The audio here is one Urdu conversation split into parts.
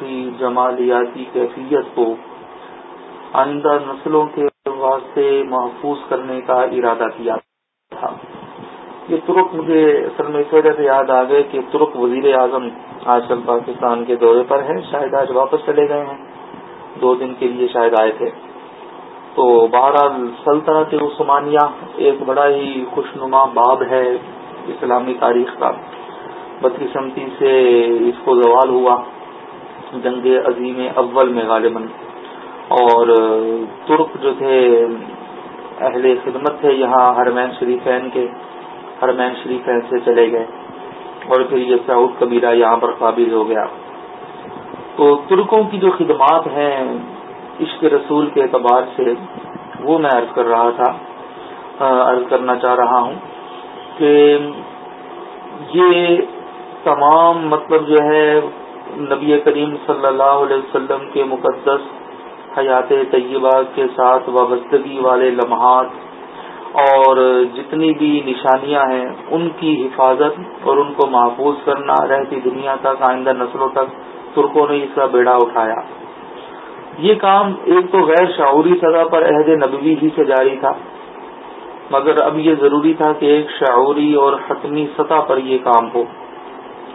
تاریخی جمالیاتی کیفیت کو آئندہ نسلوں کے واسطے محفوظ کرنے کا ارادہ کیا تھا۔ یہ ترک مجھے اصل میں اس وجہ سے یاد آ گئے کہ ترک وزیر اعظم آج کل پاکستان کے دورے پر ہیں، شاید آج واپس چلے گئے ہیں۔ دو دن کے لیے شاید آئے تھے۔ تو بہرحال سلطنت عثمانیہ ایک بڑا ہی خوشنما باب ہے اسلامی تاریخ کا۔ بدقسمتی سے اس کو زوال ہوا۔ جنگ عظیم اول میں غالباً اور ترک جو تھے، اہل خدمت تھے، یہاں ہرمین شریفین کے ہرمین شریفین سے چلے گئے اور پھر یہ سعود کبیرہ یہاں پر قابل ہو گیا۔ تو ترکوں کی جو خدمات ہیں عشق رسول کے اعتبار سے، وہ میں عرض کر رہا تھا عرض کرنا چاہ رہا ہوں کہ یہ تمام مطلب جو ہے نبی کریم صلی اللہ علیہ وسلم کے مقدس حیات طیبہ کے ساتھ وابستگی والے لمحات اور جتنی بھی نشانیاں ہیں، ان کی حفاظت اور ان کو محفوظ کرنا رہتی دنیا تک، آئندہ نسلوں تک ترکوں نے اس کا بیڑا اٹھایا۔ یہ کام ایک تو غیر شعوری سطح پر عہد نبوی ہی سے جاری تھا، مگر اب یہ ضروری تھا کہ ایک شعوری اور حتمی سطح پر یہ کام ہو۔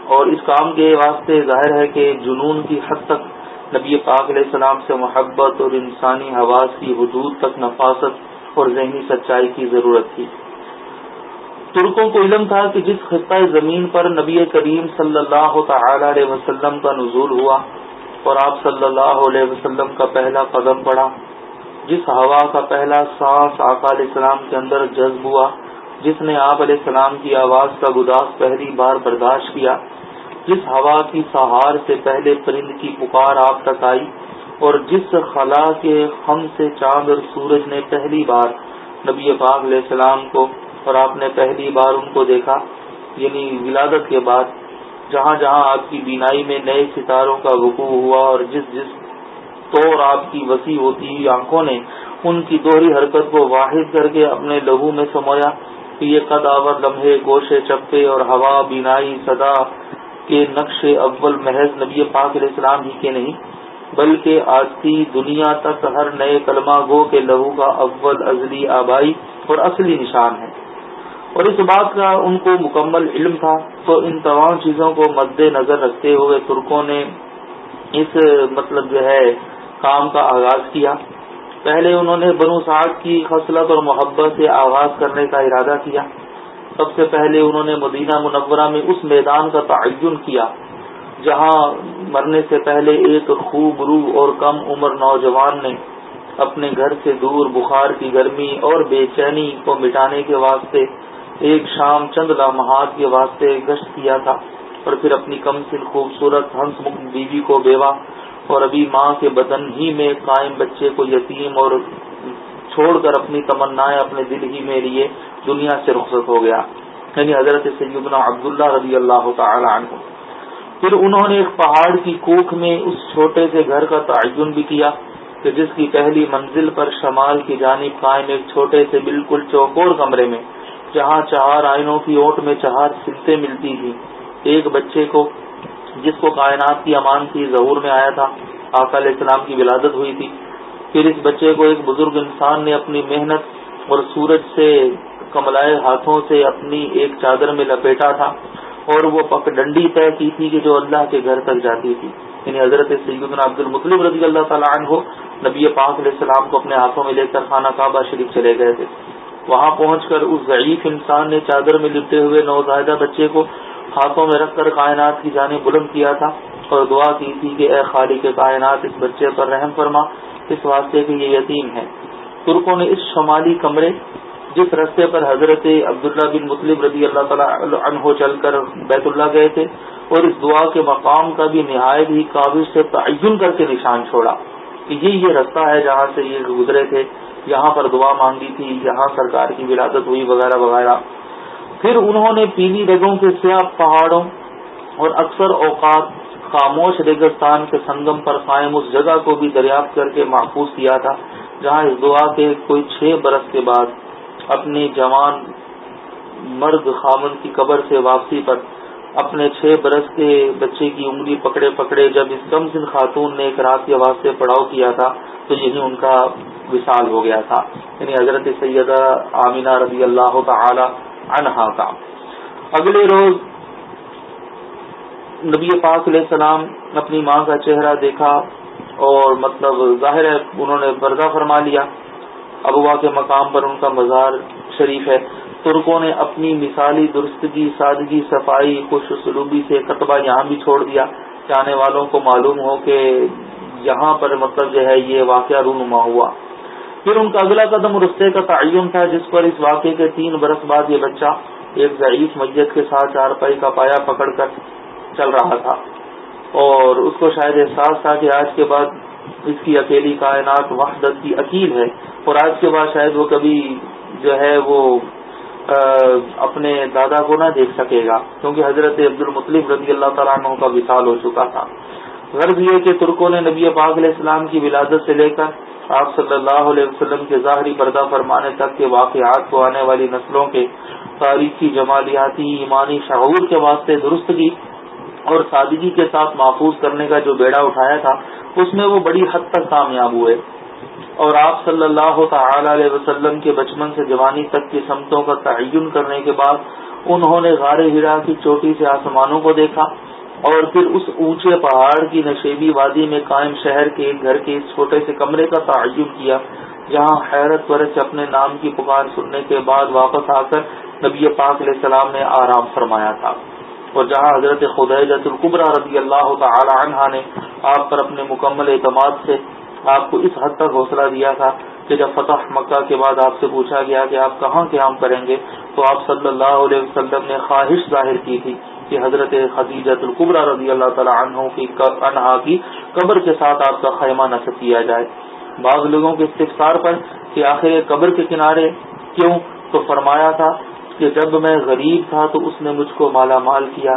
اور اس کام کے واسطے ظاہر ہے کہ جنون کی حد تک نبی پاک علیہ السلام سے محبت اور انسانی حواس کی حدود تک نفاست اور ذہنی سچائی کی ضرورت تھی۔ ترکوں کو علم تھا کہ جس خطۂ زمین پر نبی کریم صلی اللہ تعالی علیہ وسلم کا نزول ہوا اور آپ صلی اللہ علیہ وسلم کا پہلا قدم پڑا، جس ہوا کا پہلا سانس آقا علیہ السلام کے اندر جذب ہوا، جس نے آپ علیہ السلام کی آواز کا گداس پہلی بار برداشت کیا جس ہوا کی سہار سے پہلے پرند کی پکار آپ تک آئی اور جس خلا کے خم سے چاند اور سورج نے پہلی بار نبی پاک علیہ السلام کو اور آپ نے پہلی بار ان کو دیکھا یعنی ولادت کے بعد، جہاں جہاں آپ کی بینائی میں نئے ستاروں کا وقوع ہوا اور جس جس طور آپ کی وسیع ہوتی ہوئی آنکھوں نے ان کی دوہری حرکت کو واحد کر کے اپنے لہو میں سمویا، کہ یہ قداور لمحے گوشے چپے اور ہوا بینائی صدا کے نقش اول محض نبی پاک علیہ السلام ہی کے نہیں، بلکہ آج کی دنیا تک ہر نئے کلمہ گو کے لہو کا اول ازلی آبائی اور اصلی نشان ہے۔ اور اس بات کا ان کو مکمل علم تھا۔ تو ان تمام چیزوں کو مد نظر رکھتے ہوئے ترکوں نے اس مطلب جو ہے کام کا آغاز کیا۔ پہلے انہوں نے بنو ساگ کی خصلت اور محبت سے آغاز کرنے کا ارادہ کیا۔ سب سے پہلے انہوں نے مدینہ منورہ میں اس میدان کا تعین کیا، جہاں مرنے سے پہلے ایک خوب روح اور کم عمر نوجوان نے اپنے گھر سے دور بخار کی گرمی اور بے چینی کو مٹانے کے واسطے ایک شام چند لامحات کے واسطے گشت کیا تھا اور پھر اپنی کم سن خوبصورت ہنس مک بیوی کو بیوہ اور ابھی ماں کے بدن ہی میں قائم بچے کو یتیم اور چھوڑ کر اپنی تمنا اپنے دل ہی میں لیے دنیا سے رخصت ہو گیا۔ یعنی حضرت سیدنا عبداللہ رضی اللہ تعالی عنہ۔ پھر انہوں نے ایک پہاڑ کی کوکھ میں اس چھوٹے سے گھر کا تعین بھی کیا کہ جس کی پہلی منزل پر شمال کی جانب قائم ایک چھوٹے سے بالکل چوکور کمرے میں، جہاں چار آئینوں کی اوٹ میں چار سلطیں ملتی تھی ایک بچے کو، جس کو کائنات کی امان کی ظہور میں آیا تھا، آقا علیہ السلام کی ولادت ہوئی تھی۔ پھر اس بچے کو ایک بزرگ انسان نے اپنی محنت اور سورج سے کملائے ہاتھوں سے اپنی ایک چادر میں لپیٹا تھا اور وہ پک ڈنڈی طے کی تھی کہ جو اللہ کے گھر تک جاتی تھی۔ یعنی حضرت سیدنا عبد المطلب رضی اللہ تعالیٰ عنہ نبی پاک علیہ السلام کو اپنے ہاتھوں میں لے کر خانہ کعبہ شریف چلے گئے تھے۔ وہاں پہنچ کر اس ضعیف انسان نے چادر میں لپٹے ہوئے نوزائیدہ بچے کو ہاتھوں میں رکھ کر کائنات کی جانب بلند کیا تھا اور دعا کی تھی کہ اے خالی کے کائنات، اس بچے پر رحم فرما۔ اس واسطے کہ یہ یتیم ہے ترکوں نے اس شمالی کمرے جس رستے پر حضرت عبداللہ بن مطلب رضی اللہ تعالیٰ عنہ چل کر بیت اللہ گئے تھے اور اس دعا کے مقام کا بھی نہایت ہی قابل سے تعین کر کے نشان چھوڑا کہ یہ یہ رستہ ہے جہاں سے یہ گزرے تھے، یہاں پر دعا مانگی تھی، یہاں سرکار کی ولادت ہوئی وغیرہ وغیرہ۔ پھر انہوں نے پیلی رگوں کے سیاہ پہاڑوں اور اکثر اوقات خاموش ریگستان کے سنگم پر قائم اس جگہ کو بھی دریافت کر کے محفوظ کیا تھا، جہاں اس دعا کے کوئی چھ برس کے بعد اپنی جوان مرد خامن کی قبر سے واپسی پر اپنے چھ برس کے بچے کی انگلی پکڑے پکڑے جب اس کم سن خاتون نے ایک رات کے واسطے پڑاؤ کیا تھا، تو یہی ان کا وصال ہو گیا تھا۔ یعنی حضرت سیدہ آمینہ رضی اللہ تعالی عنہا کا۔ اگلے روز نبی پاک علیہ السلام اپنی ماں کا چہرہ دیکھا اور مطلب ظاہر ہے انہوں نے بردا فرما لیا۔ ابوا کے مقام پر ان کا مزار شریف ہے۔ ترکوں نے اپنی مثالی درستگی، سادگی، صفائی، خوش سلوبی سے قطبہ یہاں بھی چھوڑ دیا۔ جانے والوں کو معلوم ہو کہ یہاں پر مطلب جو ہے یہ واقعہ رونما ہوا۔ پھر ان کا اگلا قدم رستے کا تعین تھا، جس پر اس واقعے کے تین برس بعد یہ بچہ ایک ضعیف میت کے ساتھ چار پائی کا پایا پکڑ کر چل رہا تھا۔ اور اس کو شاید احساس تھا کہ آج کے بعد اس کی اکیلی کائنات وحدت کی عقیل ہے۔ اور آج کے بعد شاید وہ کبھی جو ہے وہ اپنے دادا کو نہ دیکھ سکے گا۔ کیونکہ حضرت عبد المطلف رضی اللہ تعالیٰ عنہ کا وصال ہو چکا تھا۔ غرض یہ کہ ترکوں نے نبی پاک علیہ السلام کی ولادت سے لے کر آپ صلی اللہ علیہ وسلم کے ظاہری پردہ فرمانے تک کے واقعات کو آنے والی نسلوں کے تاریخی جمالیاتی ایمانی شعور کے واسطے درست کی۔ اور سادگی کے ساتھ محفوظ کرنے کا جو بیڑا اٹھایا تھا، اس میں وہ بڑی حد تک کامیاب ہوئے۔ اور آپ صلی اللہ تعالی علیہ وسلم کے بچپن سے جوانی تک کی سمتوں کا تعین کرنے کے بعد انہوں نے غار ہرا کی چوٹی سے آسمانوں کو دیکھا اور پھر اس اونچے پہاڑ کی نشیبی وادی میں قائم شہر کے گھر کے اس چھوٹے سے کمرے کا تعین کیا، جہاں حیرت ورت سے اپنے نام کی پکار سننے کے بعد واپس آ کر نبی پاک علیہ السلام نے آرام فرمایا تھا۔ اور جہاں حضرت خدیجت القبرہ رضی اللہ تعالی عنہ نے آپ پر اپنے مکمل اعتماد سے آپ کو اس حد تک حوصلہ دیا تھا کہ جب فتح مکہ کے بعد آپ سے پوچھا گیا کہ آپ کہاں قیام کریں گے، تو آپ صلی اللہ علیہ وسلم نے خواہش ظاہر کی تھی کہ حضرت خدیجت القبرہ رضی اللہ تعالی عنہ کی انہا کی قبر کے ساتھ آپ کا خیمہ نصب کیا جائے۔ بعض لوگوں کے استفسار پر کہ آخر قبر کے کنارے کیوں؟ تو فرمایا تھا کہ جب میں غریب تھا تو اس نے مجھ کو مالا مال کیا۔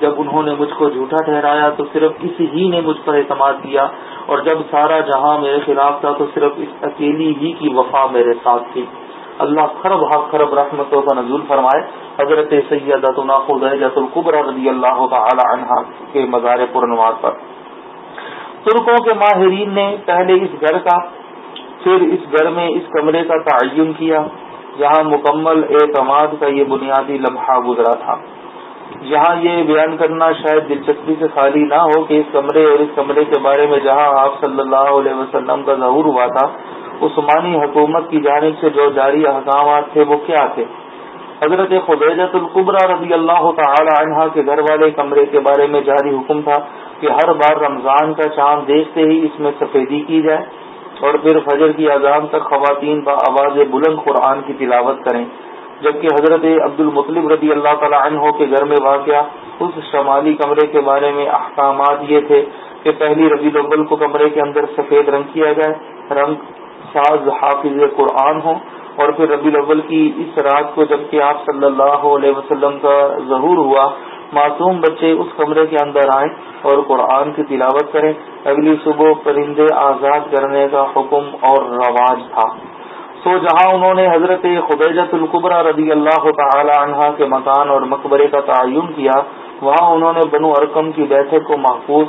جب انہوں نے مجھ کو جھوٹا ٹھہرایا تو صرف اس ہی نے مجھ پر اعتماد کیا۔ اور جب سارا جہاں میرے خلاف تھا تو صرف اس اکیلی ہی کی وفا میرے ساتھ تھی۔ اللہ خرب حق، خرب رحمتوں کا نزول فرمائے۔ حضرت سید القبر رضی اللہ تعالی عنہ کے مزار پورنوار پر۔ ترکوں کے ماہرین نے پہلے اس گھر کا، پھر اس گھر میں اس کمرے کا تعین کیا۔ جہاں مکمل اعتماد کا یہ بنیادی لمحہ گزرا تھا۔ یہاں یہ بیان کرنا شاید دلچسپی سے خالی نہ ہو کہ اس کمرے اور اس کمرے کے بارے میں جہاں آپ صلی اللہ علیہ وسلم کا ظہور ہوا تھا، عثمانی حکومت کی جانب سے جو جاری احکامات تھے، وہ کیا تھے؟ حضرت خدیجت القبرہ رضی اللہ تعالی عنہ کے گھر والے کمرے کے بارے میں جاری حکم تھا کہ ہر بار رمضان کا چاند دیکھتے ہی اس میں سفیدی کی جائے۔ اور پھر فجر کی اذان تک خواتین با آواز بلند قرآن کی تلاوت کریں۔ جبکہ حضرت عبد المطلب رضی اللہ تعالیٰ عنہ کے گھر میں واقع اس شمالی کمرے کے بارے میں احکامات یہ تھے کہ پہلی ربی الاول کو کمرے کے اندر سفید رنگ کیا جائے، رنگ ساز حافظ قرآن ہو اور پھر ربی الاول کی اس رات کو جبکہ آپ صلی اللہ علیہ وسلم کا ظہور ہوا معصوم بچے اس کمرے کے اندر آئیں اور قرآن کی تلاوت کریں۔ اگلی صبح پرندے آزاد کرنے کا حکم اور رواج تھا۔ سو جہاں انہوں نے حضرت خدیجت القبرہ رضی اللہ تعالی عنہ کے مکان اور مقبرے کا تعین کیا، وہاں انہوں نے بنو ارکم کی بیٹھک کو محفوظ،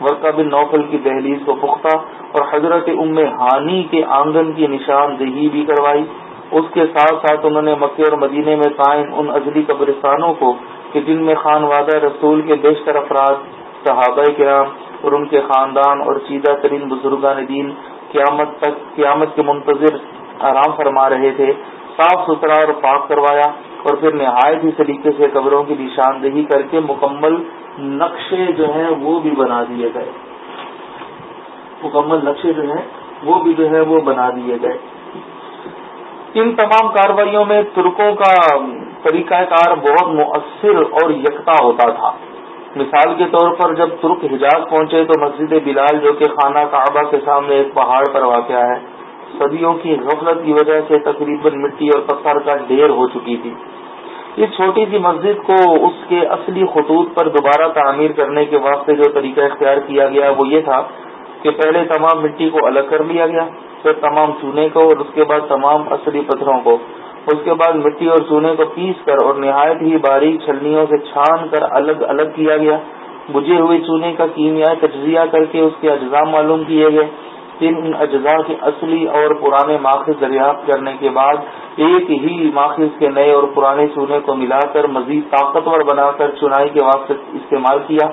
ورقہ بن نوفل کی دہلیز کو پختہ اور حضرت ام ہانی کے آنگن کی نشاندہی بھی کروائی۔ اس کے ساتھ ساتھ انہوں نے مکے اور مدینے میں قائم ان ازلی قبرستانوں کو کہ جن میں خان وادہ رسول کے بیشتر افراد، صحابہ کرام اور ان کے خاندان اور سیدھا ترین بزرگان دین قیامت تک، قیامت کے منتظر آرام فرما رہے تھے، صاف ستھرا اور پاک کروایا اور پھر نہایت ہی سلیقے سے قبروں کی نشاندہی کر کے مکمل نقشے جو ہیں وہ بھی بنا دیے گئے۔ مکمل نقشے جو ہیں وہ بھی جو ہے وہ بنا دیے گئے۔ ان تمام کاروائیوں میں ترکوں کا طریقہ کار بہت مؤثر اور یکتا ہوتا تھا۔ مثال کے طور پر جب ترک حجاز پہنچے تو مسجد بلال جو کہ خانہ کعبہ کے سامنے ایک پہاڑ پر واقع ہے، صدیوں کی غفلت کی وجہ سے تقریباً مٹی اور پتھر کا ڈھیر ہو چکی تھی۔ اس چھوٹی سی مسجد کو اس کے اصلی خطوط پر دوبارہ تعمیر کرنے کے واسطے جو طریقہ اختیار کیا گیا وہ یہ تھا کہ پہلے تمام مٹی کو الگ کر لیا گیا۔ پھر تمام چونے کو اور اس کے بعد تمام اصلی پتھروں کو۔ اس کے بعد مٹی اور چونے کو پیس کر اور نہایت ہی باریک چھلنیوں سے چھان کر الگ الگ کیا گیا۔ بجے ہوئے چونے کا کیمیائی تجزیہ کر کے اس کے اجزاء معلوم کیے گئے۔ پھر ان اجزاء کے اصلی اور پرانے ماخذ دریافت کرنے کے بعد ایک ہی ماخذ کے نئے اور پرانے چونے کو ملا کر مزید طاقتور بنا کر چنائی کے واسطے استعمال کیا۔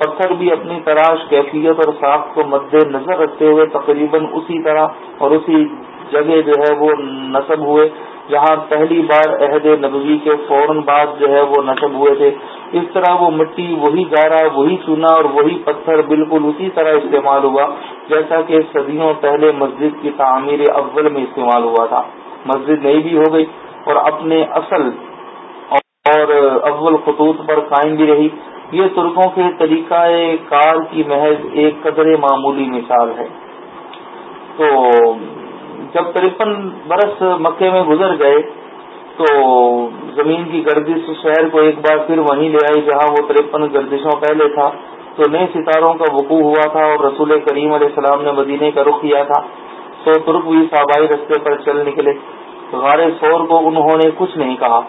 پتھر بھی اپنی تراش کیفیت اور ساخت کو مد نظر رکھتے ہوئے تقریباً اسی طرح اور اسی جگہ جو ہے وہ نصب ہوئے، جہاں پہلی بار عہد نبوی کے فوراً بعد جو ہے وہ نصب ہوئے تھے۔ اس طرح وہ مٹی، وہی گارا، وہی چونا اور وہی پتھر بالکل اسی طرح استعمال ہوا، جیسا کہ صدیوں پہلے مسجد کی تعمیر اول میں استعمال ہوا تھا۔ مسجد نئی بھی ہو گئی اور اپنے اصل اور اول خطوط پر قائم بھی رہی۔ یہ ترکوں کے طریقہ کار کی محض ایک قدر معمولی مثال ہے۔ تو جب ترپن برس مکے میں گزر گئے، تو زمین کی گردش شہر کو ایک بار پھر وہیں لے آئی جہاں وہ ترپن گردشوں پہلے تھا۔ تو نئے ستاروں کا وقوع ہوا تھا اور رسول کریم علیہ السلام نے مدینے کا رخ کیا تھا۔ سو ترک بھی صابائی رستے پر چل نکلے۔ غار سور کو انہوں نے کچھ نہیں کہا۔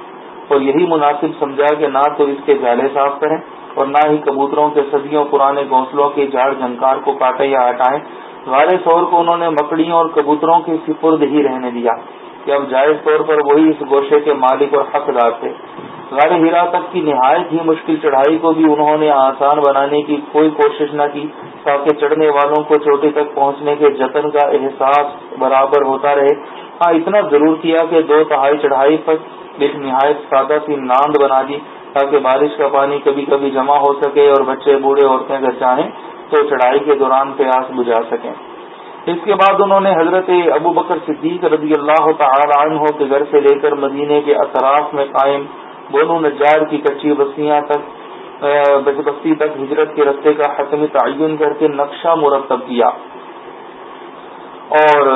اور یہی مناسب سمجھا کہ نہ تو اس کے جالے صاف کریں۔ اور نہ ہی کبوتروں کے صدیوں پرانے گھونسلوں کے جھاڑ جھنکار کو کاٹے یا ہٹائیں غار سور کو انہوں نے مکڑیوں اور کبوتروں کے سپرد ہی رہنے دیا کہ اب جائز طور پر وہی اس گوشے کے مالک اور حقدار تھے۔ غار ہرا تک کی نہایت ہی مشکل چڑھائی کو بھی انہوں نے آسان بنانے کی کوئی کوشش نہ کی، تاکہ چڑھنے والوں کو چوٹی تک پہنچنے کے جتن کا احساس برابر ہوتا رہے۔ ہاں اتنا ضرور کیا کہ دو تہائی چڑھائی پر ایک نہایت سادہ سی ناند بنا دی۔ تاکہ بارش کا پانی کبھی کبھی جمع ہو سکے اور بچے بوڑھے عورتیں اگر چاہیں تو چڑھائی کے دوران پیاس بجھا سکیں۔ اس کے بعد انہوں نے حضرت ابو بکر صدیق رضی اللہ تعالی عنہ کے گھر سے لے کر مدینے کے اطراف میں قائم بونو نجار کی کچی بستیاں تک بستی تک ہجرت کے رستے کا حتمی تعین کر کے نقشہ مرتب کیا۔ اور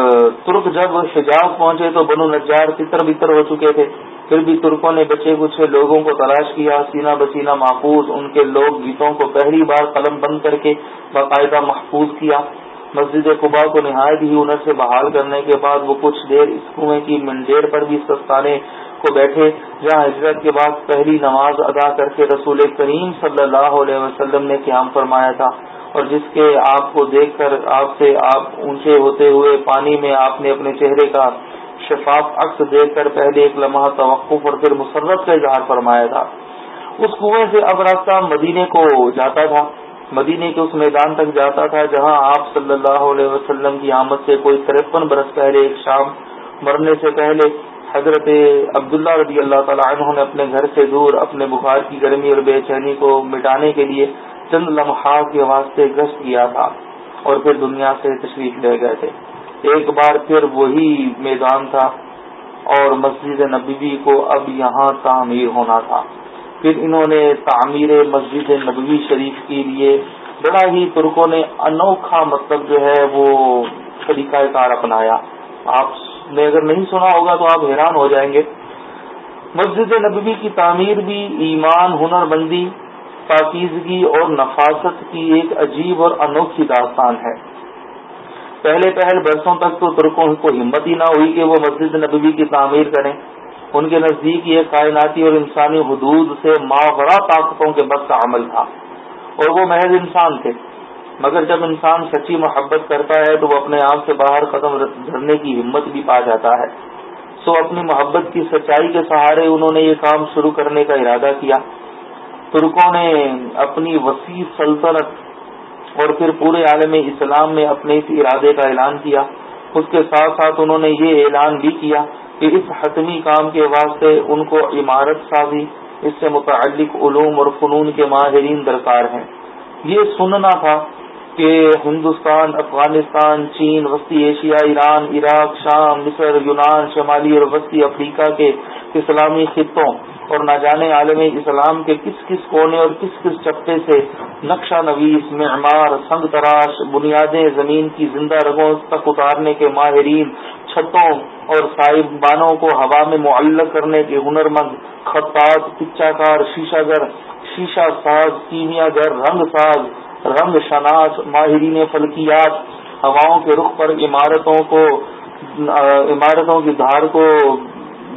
ترک جب حجاز پہنچے تو بنو نجار تتر بتر ہو چکے تھے۔ پھر بھی ترکوں نے بچے کچھ لوگوں کو تلاش کیا، سینہ بسینہ محفوظ، ان کے لوگ گیتوں کو پہلی بار قلم بند کر کے باقاعدہ محفوظ کیا۔ مسجد قبا کو نہایت ہی ہنر سے بحال کرنے کے بعد وہ کچھ دیر اس کنویں کی منڈیر پر بھی سستانے کو بیٹھے، جہاں ہجرت کے بعد پہلی نماز ادا کر کے رسول کریم صلی اللہ علیہ وسلم نے قیام فرمایا تھا۔ اور جس کے آپ کو دیکھ کر آپ سے آپ اونچے ہوتے ہوئے پانی میں آپ نے اپنے چہرے کا شفاف عکس دیکھ کر پہلے ایک لمحہ توقف اور پھر مسرت کا اظہار فرمایا تھا۔ اس کنویں سے اب راستہ مدینے کو جاتا تھا۔ مدینے کے اس میدان تک جاتا تھا جہاں آپ صلی اللہ علیہ وسلم کی آمد سے کوئی ترپن برس پہلے ایک شام مرنے سے پہلے حضرت عبداللہ رضی اللہ تعالیٰ عنہ نے اپنے گھر سے دور اپنے بخار کی گرمی اور بے چینی کو مٹانے کے لیے چند لمحات کے واسطے گشت کیا تھا اور پھر دنیا سے تشریف لے گئے تھے۔ ایک بار پھر وہی میدان تھا اور مسجد نبوی کو اب یہاں تعمیر ہونا تھا۔ پھر انہوں نے تعمیر مسجد نبوی شریف کے لیے بڑا ہی ترکوں نے انوکھا مطلب جو ہے وہ طریقہ کار اپنایا۔ آپ نے اگر نہیں سنا ہوگا تو آپ حیران ہو جائیں گے۔ مسجد نبوی کی تعمیر بھی ایمان ہنر بندی پاکیزگی اور نفاست کی ایک عجیب اور انوکھی داستان ہے۔ پہلے پہل برسوں تک تو ترکوں کو ہمت ہی نہ ہوئی کہ وہ مسجد نبوی کی تعمیر کریں۔ ان کے نزدیک یہ کائناتی اور انسانی حدود سے ماورا طاقتوں کے بس کا عمل تھا۔ اور وہ محض انسان تھے۔ مگر جب انسان سچی محبت کرتا ہے تو وہ اپنے آپ سے باہر قدم دھرنے کی ہمت بھی پا جاتا ہے۔ سو اپنی محبت کی سچائی کے سہارے انہوں نے یہ کام شروع کرنے کا ارادہ کیا۔ ترکوں نے اپنی وسیع سلطنت اور پھر پورے عالم اسلام میں اپنے اس ارادے کا اعلان کیا۔ اس کے ساتھ ساتھ انہوں نے یہ اعلان بھی کیا کہ اس حتمی کام کے واسطے ان کو عمارت سازی، اس سے متعلق علوم اور فنون کے ماہرین درکار ہیں۔ یہ سننا تھا کہ ہندوستان، افغانستان، چین، وسطی ایشیا، ایران، عراق، شام، مصر، یونان، شمالی اور وسطی افریقہ کے اسلامی خطوں اور نہ جانے عالم اسلام کے کس کس کونے اور کس کس چپے سے نقشہ نویس، معمار، سنگ تراش، بنیادیں زمین کی زندہ رگوں تک اتارنے کے ماہرین، چھتوں اور صاحب بانوں کو ہوا میں معلق کرنے کے ہنر مند خطاط پچا کار شیشہ گر، شیشہ ساز، کیمیا گر، رنگ ساز رنگ شناس، ماہرین فلکیات، ہواؤں کے رخ پر عمارتوں کو عمارتوں کی دھار کو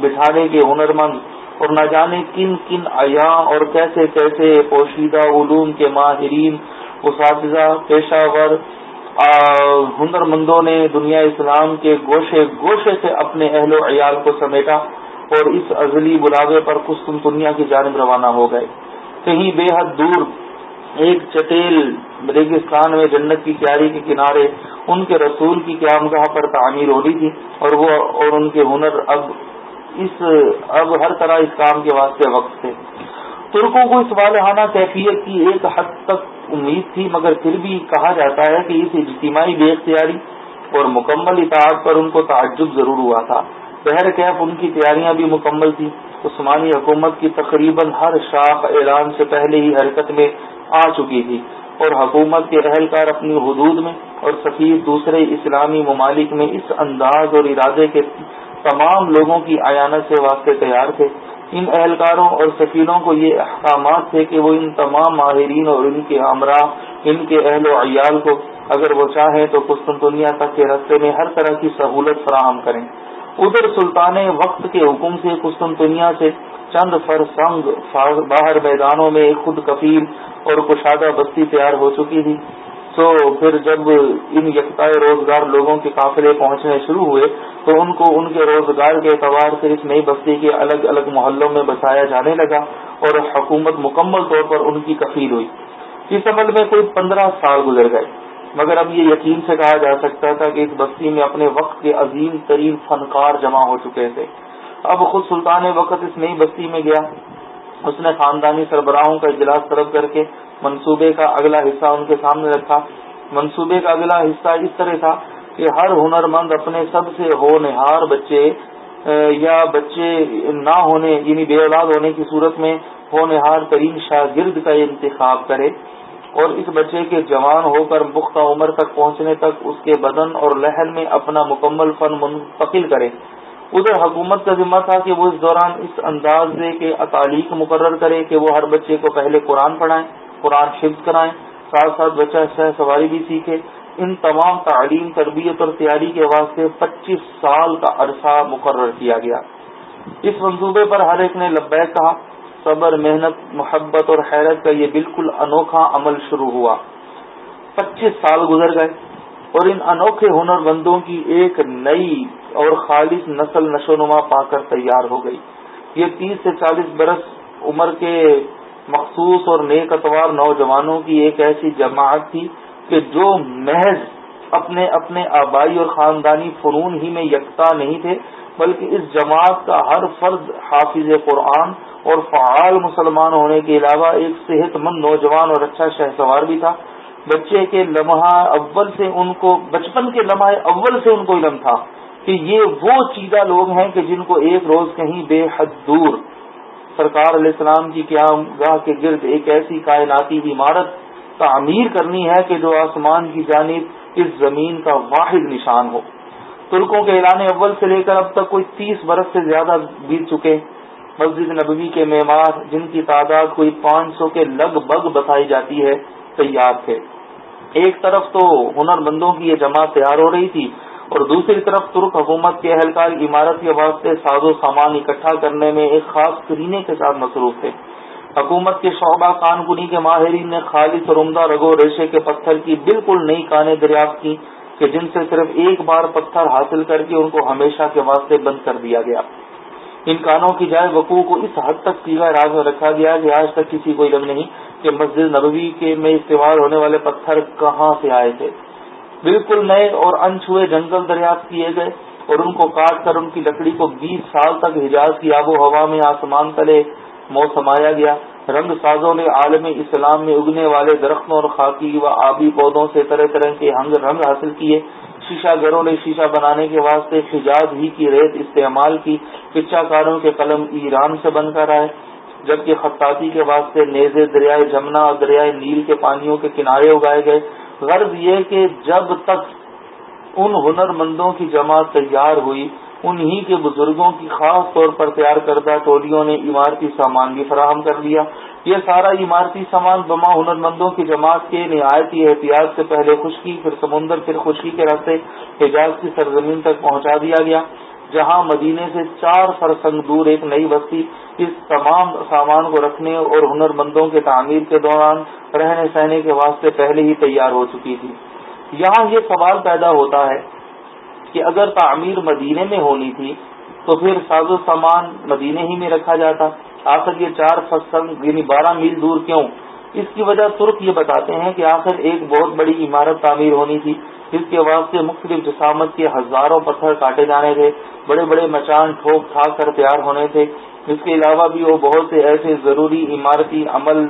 بٹھانے کے ہنرمند اور نہ جانے کن کن عیا اور کیسے کیسے پوشیدہ علوم کے ماہرین، اساتذہ، پیشہ ور ہنر مندوں نے دنیا اسلام کے گوشے گوشے سے اپنے اہل و عیال کو سمیٹا اور اس ازلی بلاوے پر کچھ دنیا کی جانب روانہ ہو گئے۔ کہیں بے حد دور ایک چٹیل ریگستان میں جنت کی کیاری کے کنارے ان کے رسول کی قیام گاہ پر تعمیر ہو رہی تھی اور وہ اور ان کے ہنر اب اس اب ہر طرح اس کام کے واسطے وقت تھے۔ ترکوں کو اس والحانہ کیفیت کی ایک حد تک امید تھی، مگر پھر بھی کہا جاتا ہے کہ اس اجتماعی بے اختیاری اور مکمل اطاعت پر ان کو تعجب ضرور ہوا تھا۔ بہر کیف ان کی تیاریاں بھی مکمل تھیں۔ عثمانی حکومت کی تقریباً ہر شاخ اعلان سے پہلے ہی حرکت میں آ چکی تھی اور حکومت کے اہلکار اپنی حدود میں اور سفیر دوسرے اسلامی ممالک میں اس انداز اور ارادے کے تمام لوگوں کی عیانت سے واسطے تیار تھے۔ ان اہلکاروں اور سفیروں کو یہ احکامات تھے کہ وہ ان تمام ماہرین اور ان کے ہمراہ، ان کے اہل و عیال کو اگر وہ چاہیں تو قسطنطنیہ تک کے رستے میں ہر طرح کی سہولت فراہم کریں۔ ادھر سلطان وقت کے حکم سے قسطنطنیہ سے چند فرسنگ باہر میدانوں میں خود کفیل اور کشادہ بستی تیار ہو چکی تھی۔ تو پھر جب ان یکتا روزگار لوگوں کے قافلے پہنچنے شروع ہوئے، تو ان کو ان کے روزگار کے اعتبار سے اس نئی بستی کے الگ الگ محلوں میں بسایا جانے لگا اور حکومت مکمل طور پر ان کی کفیل ہوئی۔ اس عمل میں کوئی پندرہ سال گزر گئے۔ مگر اب یہ یقین سے کہا جا سکتا تھا کہ اس بستی میں اپنے وقت کے عظیم ترین فنکار جمع ہو چکے تھے۔ اب خود سلطان وقت اس نئی بستی میں گیا۔ اس نے خاندانی سربراہوں کا اجلاس طلب کر کے منصوبے کا اگلا حصہ ان کے سامنے رکھا۔ منصوبے کا اگلا حصہ اس طرح تھا کہ ہر ہنر مند اپنے سب سے ہو نہار بچے یا بچے نہ ہونے یعنی بے اولاد ہونے کی صورت میں ہو نہار ترین شاگرد کا انتخاب کرے۔ اور اس بچے کے جوان ہو کر پختہ عمر تک پہنچنے تک اس کے بدن اور لہن میں اپنا مکمل فن منتقل کرے۔ ادھر حکومت کا ذمہ تھا کہ وہ اس دوران اس انداز کے اطالیق مقرر کرے کہ وہ ہر بچے کو پہلے قرآن پڑھائیں، قرآن حفظ کرائیں، ساتھ ساتھ بچہ سہ سواری بھی سیکھے۔ ان تمام تعلیم، تربیت اور تیاری کے واسطے پچیس سال کا عرصہ مقرر کیا گیا۔ اس منصوبے پر ہر ایک نے لبیک کہا صبر، محنت، محبت اور حیرت کا یہ بالکل انوکھا عمل شروع ہوا۔ پچیس سال گزر گئے اور ان انوکھے ہنر بندوں کی ایک نئی اور خالص نسل نشو نما پا کر تیار ہو گئی۔ یہ تیس سے چالیس برس عمر کے مخصوص اور نیک اتوار نوجوانوں کی ایک ایسی جماعت تھی کہ جو محض اپنے اپنے آبائی اور خاندانی فنون ہی میں یکتا نہیں تھے بلکہ اس جماعت کا ہر فرد حافظ قرآن اور فعال مسلمان ہونے کے علاوہ ایک صحت مند نوجوان اور اچھا شہ سوار بھی تھا۔ بچے کے لمحہ اول سے ان کو، بچپن کے لمحہ اول سے ان کو علم تھا کہ یہ وہ چیزہ لوگ ہیں کہ جن کو ایک روز کہیں بے حد دور۔ سرکار علیہ السلام کی قیام گاہ کے گرد ایک ایسی کائناتی عمارت تعمیر کرنی ہے کہ جو آسمان کی جانب اس زمین کا واحد نشان ہو۔ ترکوں کے اعلان اول سے لے کر اب تک کوئی تیس برس سے زیادہ بیت چکے۔ مسجد نبوی کے معمار جن کی تعداد کوئی پانچ سو کے لگ بھگ بتائی جاتی ہے، تیار تھے۔ ایک طرف تو ہنر مندوں کی یہ جماعت تیار ہو رہی تھی اور دوسری طرف ترک حکومت کے اہلکار عمارت کے واسطے ساز و سامان اکٹھا کرنے میں ایک خاص کرینے کے ساتھ مصروف تھے۔ حکومت کے شعبہ کان کنی کے ماہرین نے خالص اور عمدہ رگو ریشے کے پتھر کی بالکل نئی کانیں دریافت کی کہ جن سے صرف ایک بار پتھر حاصل کر کے ان کو ہمیشہ کے واسطے بند کر دیا گیا۔ ان کانوں کی جائے وقوع کو اس حد تک سیگا راز میں رکھا گیا کہ آج تک کسی کو علم نہیں کہ مسجد نبوی کے میں استعمال ہونے والے پتھر کہاں سے آئے تھے۔ بالکل نئے اور انچھوئے جنگل دریافت کیے گئے اور ان کو کاٹ کر ان کی لکڑی کو بیس سال تک حجاز کی آب و ہوا میں آسمان تلے موسمایا گیا۔ رنگ سازوں نے عالم اسلام میں اگنے والے درختوں اور خاکی و آبی پودوں سے طرح طرح کے ہنگ رنگ حاصل کیے۔ شیشہ گروں نے شیشہ بنانے کے واسطے حجاز ہی کی ریت استعمال کی۔ پچا کاروں کے قلم ایران سے بن کر آئے۔ جبکہ خطاطی کے واسطے نیزے دریائے جمنا اور دریائے نیل کے پانیوں کے کنارے اگائے گئے۔ غرض یہ کہ جب تک ان ہنر مندوں کی جماعت تیار ہوئی انہی کے بزرگوں کی خاص طور پر تیار کردہ ٹولیوں نے عمارتی سامان بھی فراہم کر دیا یہ سارا عمارتی سامان بما ہنر مندوں کی جماعت کے نہایتی احتیاط سے پہلے خشکی، پھر سمندر، پھر خشکی کے راستے حجاز کی سرزمین تک پہنچا دیا گیا، جہاں مدینے سے چار فرسنگ دور ایک نئی بستی اس تمام سامان کو رکھنے اور ہنر مندوں کے تعمیر کے دوران رہنے سہنے کے واسطے پہلے ہی تیار ہو چکی تھی۔ یہاں یہ سوال پیدا ہوتا ہے کہ اگر تعمیر مدینے میں ہونی تھی تو پھر ساز و سامان مدینے ہی میں رکھا جاتا۔ آخر یہ چار فرسنگ یعنی بارہ میل دور کیوں؟ اس کی وجہ ترک یہ بتاتے ہیں کہ آخر ایک بہت بڑی عمارت تعمیر ہونی تھی، جس کے واسطے مختلف جسامت کے ہزاروں پتھر کاٹے جانے تھے، بڑے بڑے مچان ٹھوک ٹھاک کر تیار ہونے تھے۔ اس کے علاوہ بھی وہ بہت سے ایسے ضروری عمارتی عمل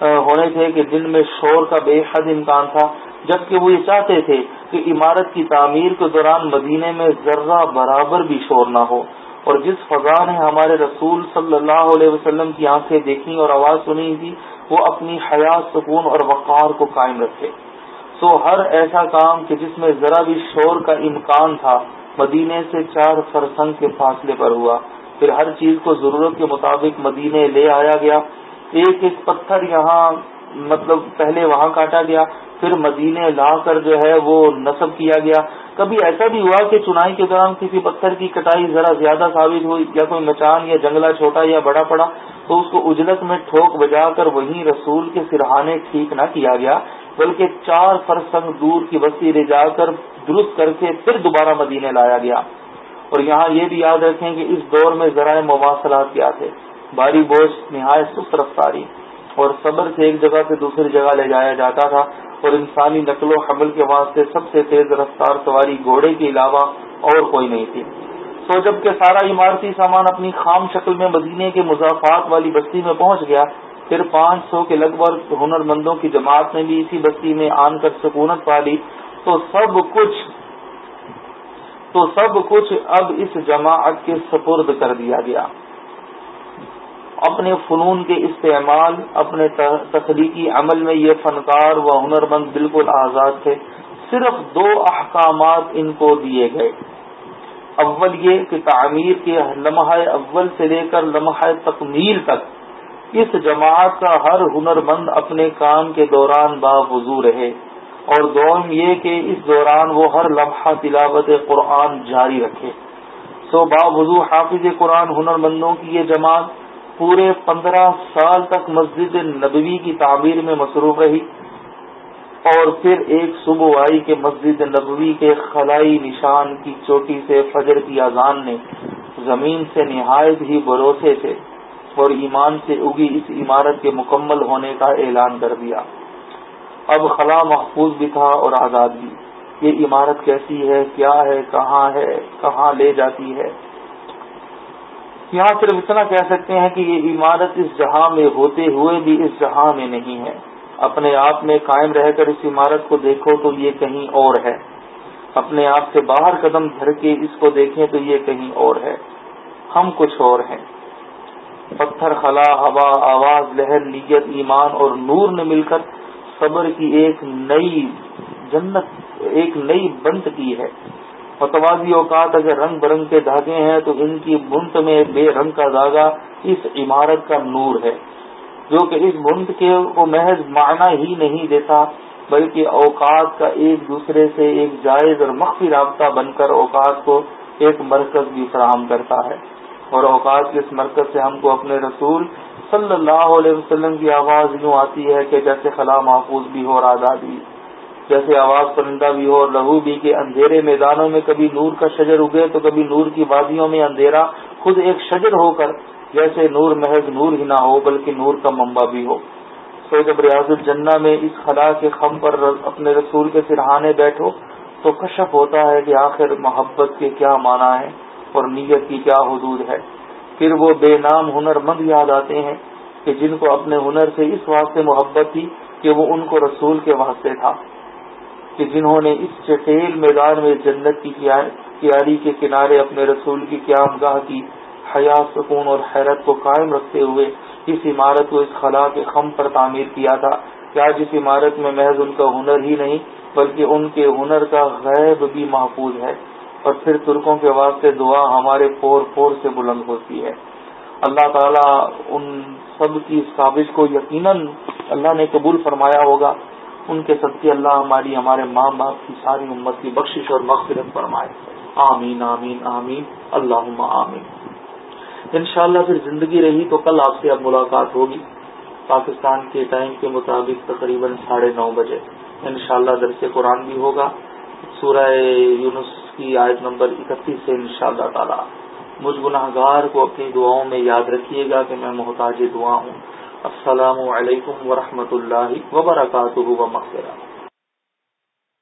ہونے تھے کہ جن میں شور کا بے حد امکان تھا۔ جبکہ وہ یہ چاہتے تھے کہ عمارت کی تعمیر کے دوران مدینے میں ذرہ برابر بھی شور نہ ہو۔ اور جس فضا نے ہمارے رسول صلی اللہ علیہ وسلم کی آنکھیں دیکھی اور آواز سنی تھی وہ اپنی حیات سکون اور وقار کو قائم رکھے۔ سو ہر ایسا کام کہ جس میں ذرا بھی شور کا امکان تھا، مدینے سے چار فرسنگ کے فاصلے پر ہوا۔ پھر ہر چیز کو ضرورت کے مطابق مدینے لے آیا گیا۔ ایک ایک پتھر یہاں مطلب پہلے وہاں کاٹا گیا، پھر مدینے لا کر جو ہے وہ نصب کیا گیا۔ کبھی ایسا بھی ہوا کہ چنائی کے دوران کسی پتھر کی کٹائی ذرا زیادہ ثابت ہوئی یا کوئی مچان یا جنگلہ چھوٹا یا بڑا پڑا، تو اس کو اجلت میں ٹھوک بجا کر وہیں رسول کے سرحانے ٹھیک نہ کیا گیا، بلکہ چار فرسنگ دور کی بستی لے جا کر درست کر کے پھر دوبارہ مدینے لایا گیا۔ اور یہاں یہ بھی یاد رکھیں کہ اس دور میں ذرائع مواصلات کیا تھے۔ باری بوجھ نہایت سست رفتاری۔ اور صبر سے ایک جگہ سے دوسری جگہ لے جایا جاتا تھا اور انسانی نقل و حمل کے واسطے سب سے تیز رفتار سواری گھوڑے کے علاوہ اور کوئی نہیں تھی۔ سو جبکہ سارا عمارتی سامان اپنی خام شکل میں مدینے کے مضافات والی بستی میں پہنچ گیا، پھر پانچ سو کے لگ بھگ ہنر مندوں کی جماعت نے بھی اسی بستی میں آن کر سکونت پا لی۔ تو سب کچھ، تو سب کچھ اب اس جماعت کے سپرد کر دیا گیا۔ اپنے فنون کے استعمال، اپنے تخلیقی عمل میں یہ فنکار و ہنر مند بالکل آزاد تھے۔ صرف دو احکامات ان کو دیے گئے۔ اول یہ کہ تعمیر کے لمحہ اول سے لے کر لمحہ تکمیل تک اس جماعت کا ہر ہنر مند اپنے کام کے دوران باوضو رہے۔ اور دوم یہ کہ اس دوران وہ ہر لمحہ تلاوت قرآن جاری رکھے۔ سو باوضو حافظ قرآن ہنر مندوں کی یہ جماعت پورے پندرہ سال تک مسجد نبوی کی تعمیر میں مصروف رہی اور پھر ایک صبح آئی کہ مسجد نبوی کے خلائی نشان کی چوٹی سے فجر کی اذان نے زمین سے نہایت ہی بھروسے سے اور ایمان سے اگی اس عمارت کے مکمل ہونے کا اعلان کر دیا۔ اب خلا محفوظ بھی تھا اور آزاد بھی۔ یہ عمارت کیسی ہے؟ کیا ہے؟ کہاں ہے؟ کہاں لے جاتی ہے؟ یہاں صرف اتنا کہہ سکتے ہیں کہ یہ عمارت اس جہاں میں ہوتے ہوئے بھی اس جہاں میں نہیں ہے۔ اپنے آپ میں قائم رہ کر اس عمارت کو دیکھو تو یہ کہیں اور ہے۔ اپنے آپ سے باہر قدم دھر کے اس کو دیکھیں تو یہ کہیں اور ہے۔ ہم کچھ اور ہیں۔ پتھر، خلا، ہوا، آواز، لہر، نیت، ایمان اور نور نے مل کر صبر کی ایک نئی جنت، ایک نئی بنت کی ہے۔ متوازی اوقات اگر رنگ برنگ کے دھاگے ہیں تو ان کی بنت میں بے رنگ کا دھاگا اس عمارت کا نور ہے۔ جو کہ اس بنت کے کو محض معنی ہی نہیں دیتا، بلکہ اوقات کا ایک دوسرے سے ایک جائز اور مخفی رابطہ بن کر اوقات کو ایک مرکز بھی فراہم کرتا ہے۔ اور اوقات کے اس مرکز سے ہم کو اپنے رسول صلی اللہ علیہ وسلم کی آواز یوں آتی ہے کہ جیسے خلا محفوظ بھی ہو اور آزادی۔ جیسے آواز پرندہ بھی ہو اور لہو بھی کہ اندھیرے میدانوں میں کبھی نور کا شجر اگے تو کبھی نور کی وادیوں میں اندھیرا خود ایک شجر ہو کر جیسے نور محض نور ہی نہ ہو بلکہ نور کا ممبا بھی ہو۔ تو جب ریاض الجنہ میں اس خلا کے خم پر اپنے رسول کے سرحانے بیٹھو تو کشف ہوتا ہے کہ آخر محبت کے کیا معنی ہے اور نیت کی کیا حدود ہے۔ پھر وہ بے نام ہنر مند یاد آتے ہیں کہ جن کو اپنے ہنر سے اس واسطے محبت تھی کہ وہ ان کو رسول کے واسطے تھا۔ کہ جنہوں نے اس چٹیل میدان میں جنت کی کیاری کے کنارے اپنے رسول کی قیام گاہ کی حیات سکون اور حیرت کو قائم رکھتے ہوئے اس عمارت کو اس خلا کے خم پر تعمیر کیا تھا۔ کیا جس عمارت میں محض ان کا ہنر ہی نہیں، بلکہ ان کے ہنر کا غیب بھی محفوظ ہے۔ اور پھر ترکوں کے واسطے دعا ہمارے پور پور سے بلند ہوتی ہے۔ اللہ تعالیٰ ان سب کی سازش کو یقیناً اللہ نے قبول فرمایا ہوگا۔ ان کے صدقے اللہ ہماری، ہمارے ماں باپ کی ساری امت کی بخشش اور مغفرت فرمائے۔ آمین آمین آمین۔ اللہ آمین۔ انشاءاللہ پھر زندگی رہی تو کل آپ سے اب ملاقات ہوگی۔ پاکستان کے ٹائم کے مطابق تقریباً ساڑھے نو بجے۔ انشاءاللہ درس قرآن بھی ہوگا۔ سورہ یونس کی آیت نمبر اکتیس سے انشاءاللہ تعالی۔ مجھ گناہ گار کو اپنی دعاؤں میں یاد رکھیے گا کہ میں محتاج دعا ہوں۔ السلام علیکم ورحمۃ اللہ وبرکاتہ و